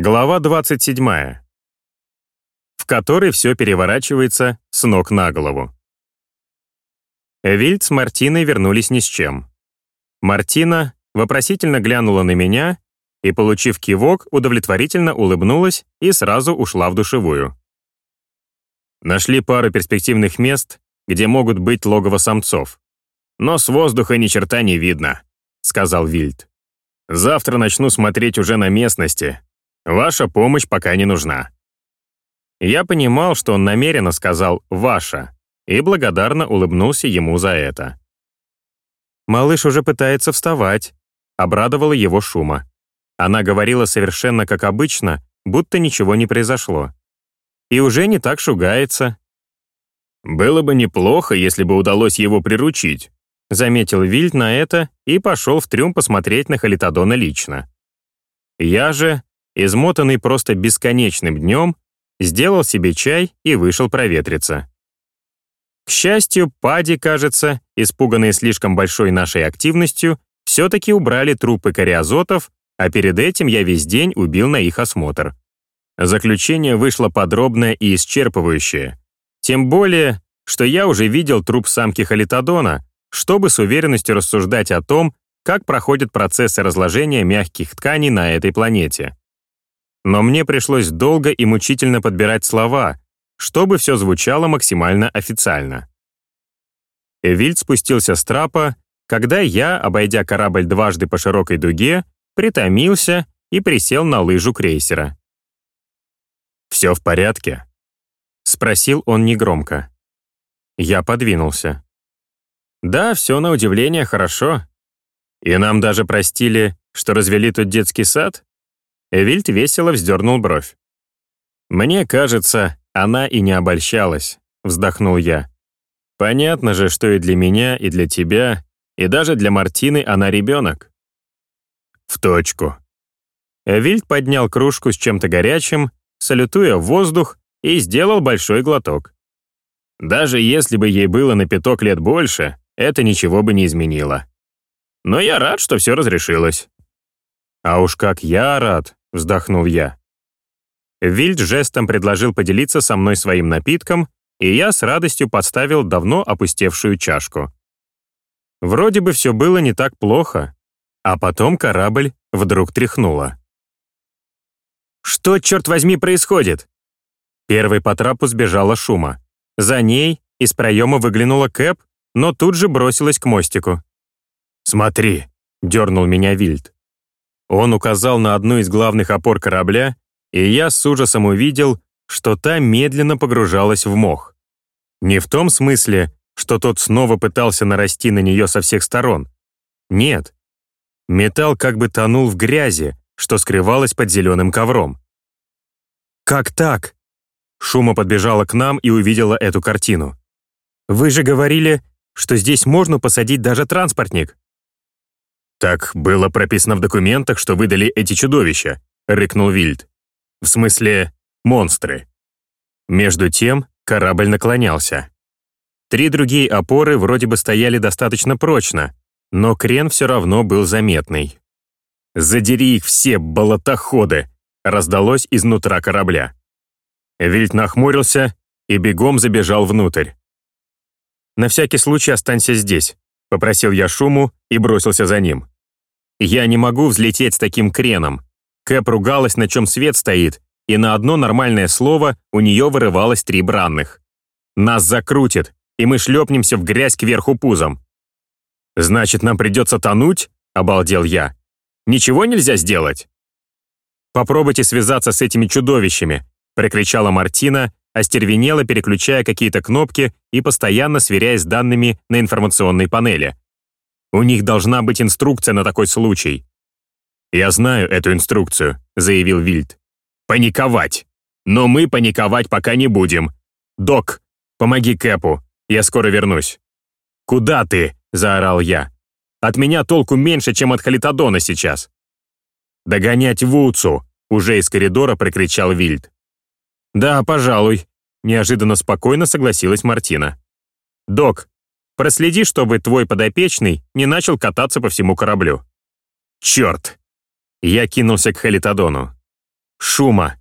Глава 27. В которой все переворачивается с ног на голову. Вильд с Мартиной вернулись ни с чем. Мартина вопросительно глянула на меня и, получив кивок, удовлетворительно улыбнулась и сразу ушла в душевую. Нашли пару перспективных мест, где могут быть логово самцов. Но с воздуха ни черта не видно, сказал Вильд. Завтра начну смотреть уже на местности, Ваша помощь пока не нужна». Я понимал, что он намеренно сказал «ваша», и благодарно улыбнулся ему за это. «Малыш уже пытается вставать», — обрадовала его шума. Она говорила совершенно как обычно, будто ничего не произошло. И уже не так шугается. «Было бы неплохо, если бы удалось его приручить», заметил Вильд на это и пошел в трюм посмотреть на Халитодона лично. Я же, измотанный просто бесконечным днем, сделал себе чай и вышел проветриться. К счастью, Пади, кажется, испуганные слишком большой нашей активностью, все-таки убрали трупы кариазотов, а перед этим я весь день убил на их осмотр. Заключение вышло подробное и исчерпывающее. Тем более, что я уже видел труп самки халитодона, чтобы с уверенностью рассуждать о том, как проходят процессы разложения мягких тканей на этой планете но мне пришлось долго и мучительно подбирать слова, чтобы все звучало максимально официально. Эвильд спустился с трапа, когда я, обойдя корабль дважды по широкой дуге, притомился и присел на лыжу крейсера. «Все в порядке?» — спросил он негромко. Я подвинулся. «Да, все на удивление хорошо. И нам даже простили, что развели тут детский сад?» Эвильд весело вздернул бровь. «Мне кажется, она и не обольщалась», — вздохнул я. «Понятно же, что и для меня, и для тебя, и даже для Мартины она ребенок». «В точку». Эвильд поднял кружку с чем-то горячим, салютуя в воздух, и сделал большой глоток. Даже если бы ей было на пяток лет больше, это ничего бы не изменило. Но я рад, что все разрешилось. А уж как я рад, — вздохнул я. Вильд жестом предложил поделиться со мной своим напитком, и я с радостью подставил давно опустевшую чашку. Вроде бы все было не так плохо, а потом корабль вдруг тряхнуло. «Что, черт возьми, происходит?» Первой по трапу сбежала шума. За ней из проема выглянула Кэп, но тут же бросилась к мостику. «Смотри», — дернул меня Вильд. Он указал на одну из главных опор корабля, и я с ужасом увидел, что та медленно погружалась в мох. Не в том смысле, что тот снова пытался нарасти на нее со всех сторон. Нет. Металл как бы тонул в грязи, что скрывалось под зеленым ковром. «Как так?» Шума подбежала к нам и увидела эту картину. «Вы же говорили, что здесь можно посадить даже транспортник». «Так было прописано в документах, что выдали эти чудовища», — рыкнул Вильд. «В смысле, монстры». Между тем корабль наклонялся. Три другие опоры вроде бы стояли достаточно прочно, но крен все равно был заметный. «Задери их все, болотоходы!» — раздалось изнутра корабля. Вильд нахмурился и бегом забежал внутрь. «На всякий случай останься здесь», — попросил я Шуму и бросился за ним. «Я не могу взлететь с таким креном». Кэп ругалась, на чем свет стоит, и на одно нормальное слово у нее вырывалось три бранных. «Нас закрутит, и мы шлепнемся в грязь кверху пузом». «Значит, нам придется тонуть?» — обалдел я. «Ничего нельзя сделать?» «Попробуйте связаться с этими чудовищами», — прикричала Мартина, остервенела, переключая какие-то кнопки и постоянно сверяясь с данными на информационной панели. У них должна быть инструкция на такой случай. «Я знаю эту инструкцию», — заявил Вильд. «Паниковать! Но мы паниковать пока не будем. Док, помоги Кэпу, я скоро вернусь». «Куда ты?» — заорал я. «От меня толку меньше, чем от Халитодона сейчас». «Догонять Вуцу!» — уже из коридора прокричал Вильд. «Да, пожалуй», — неожиданно спокойно согласилась Мартина. «Док, Проследи, чтобы твой подопечный не начал кататься по всему кораблю». «Черт!» Я кинулся к Халитодону. Шума.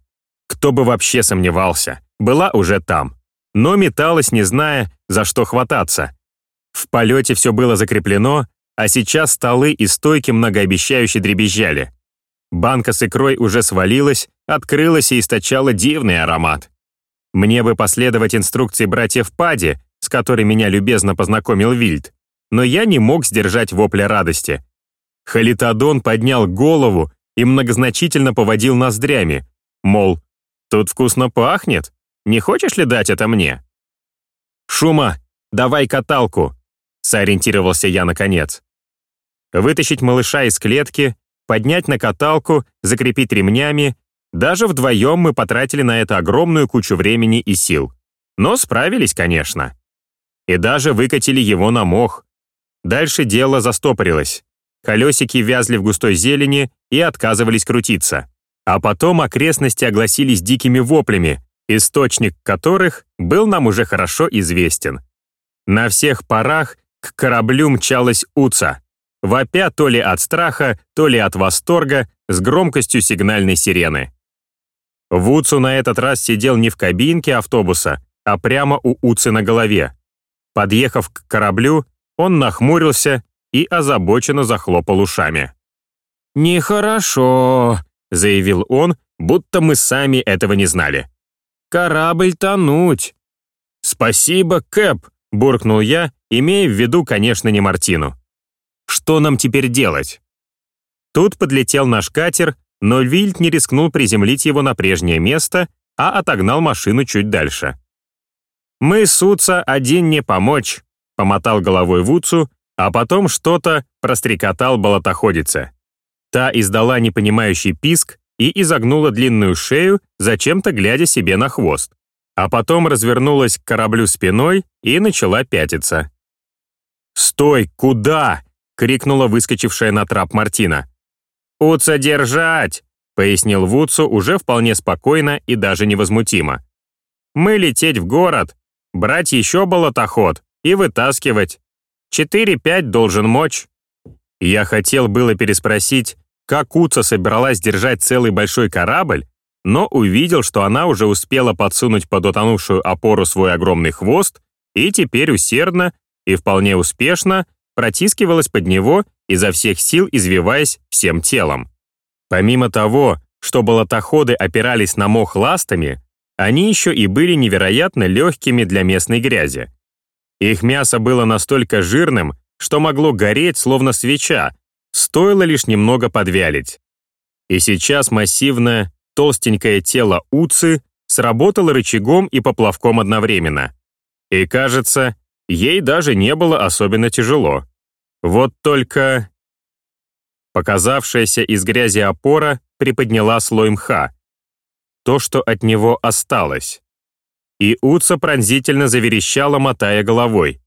Кто бы вообще сомневался, была уже там. Но металась, не зная, за что хвататься. В полете все было закреплено, а сейчас столы и стойки многообещающе дребезжали. Банка с икрой уже свалилась, открылась и источала дивный аромат. Мне бы последовать инструкции братьев Пади, с которой меня любезно познакомил Вильд, но я не мог сдержать вопля радости. Халитодон поднял голову и многозначительно поводил ноздрями, мол, тут вкусно пахнет, не хочешь ли дать это мне? «Шума, давай каталку», — сориентировался я наконец. Вытащить малыша из клетки, поднять на каталку, закрепить ремнями. Даже вдвоем мы потратили на это огромную кучу времени и сил. Но справились, конечно. И даже выкатили его на мох. Дальше дело застопорилось. Колесики вязли в густой зелени и отказывались крутиться. А потом окрестности огласились дикими воплями, источник которых был нам уже хорошо известен. На всех парах к кораблю мчалась Уца вопя то ли от страха, то ли от восторга, с громкостью сигнальной сирены. Вуцу на этот раз сидел не в кабинке автобуса, а прямо у Уцы на голове. Подъехав к кораблю, он нахмурился и озабоченно захлопал ушами. «Нехорошо», — заявил он, будто мы сами этого не знали. «Корабль тонуть». «Спасибо, Кэп», — буркнул я, имея в виду, конечно, не Мартину. Что нам теперь делать? Тут подлетел наш катер, но Вильд не рискнул приземлить его на прежнее место, а отогнал машину чуть дальше. «Мы, Суца, один не помочь», — помотал головой Вуцу, а потом что-то прострекотал болотоходице. Та издала непонимающий писк и изогнула длинную шею, зачем-то глядя себе на хвост. А потом развернулась к кораблю спиной и начала пятиться. «Стой! Куда?» — крикнула выскочившая на трап Мартина. «Уца держать!» — пояснил Вудсу уже вполне спокойно и даже невозмутимо. «Мы лететь в город, брать еще болотоход и вытаскивать. Четыре-пять должен мочь». Я хотел было переспросить, как Уца собиралась держать целый большой корабль, но увидел, что она уже успела подсунуть под утонувшую опору свой огромный хвост и теперь усердно и вполне успешно протискивалась под него, изо всех сил извиваясь всем телом. Помимо того, что болотоходы опирались на мох ластами, они еще и были невероятно легкими для местной грязи. Их мясо было настолько жирным, что могло гореть, словно свеча, стоило лишь немного подвялить. И сейчас массивное, толстенькое тело Уцы сработало рычагом и поплавком одновременно. И кажется, Ей даже не было особенно тяжело. Вот только... Показавшаяся из грязи опора приподняла слой мха. То, что от него осталось. И Уца пронзительно заверещала, мотая головой.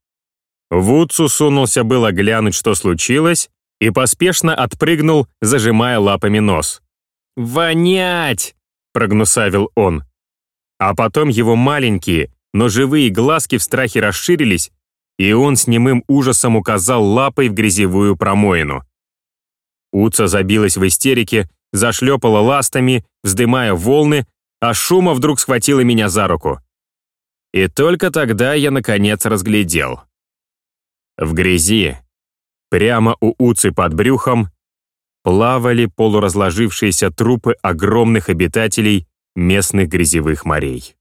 Вудцу сунулся было глянуть, что случилось, и поспешно отпрыгнул, зажимая лапами нос. «Вонять!» — прогнусавил он. А потом его маленькие, но живые глазки в страхе расширились, и он с немым ужасом указал лапой в грязевую промоину. Уца забилась в истерике, зашлепала ластами, вздымая волны, а шума вдруг схватила меня за руку. И только тогда я, наконец, разглядел. В грязи, прямо у Уцы под брюхом, плавали полуразложившиеся трупы огромных обитателей местных грязевых морей.